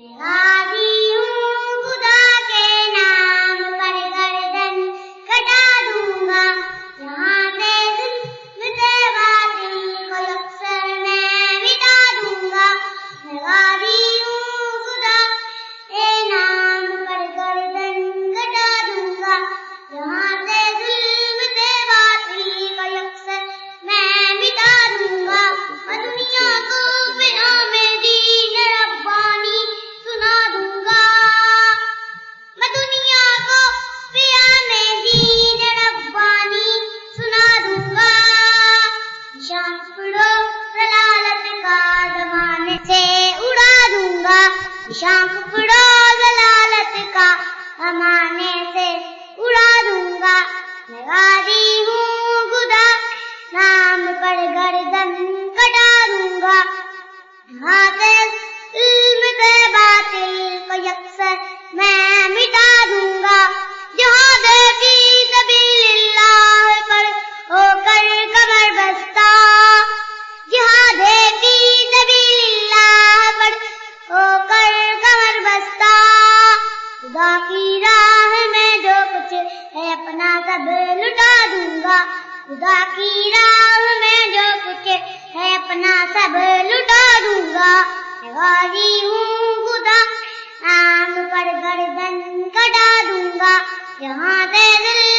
غازی شام پڑو ضلالت کا زمانے سے اڑا دوں گا۔ شام پڑو ضلالت کا زمانے سے اڑا دوں گا۔ میں غازی ہوں خدا نام پر گردن کٹا دوں گا۔ ہاں، حافظ علم سے باطل کو یکسر میں مٹا خدا کی راہ میں جو کچھ ہے اپنا سب لٹا دوں گا۔ خدا کی راہ میں جو کچھ ہے اپنا سب لٹا دوں گا۔ میں غازی ہوں، خدا نام پر گردن کٹا دوں گا۔ جہاں سے دل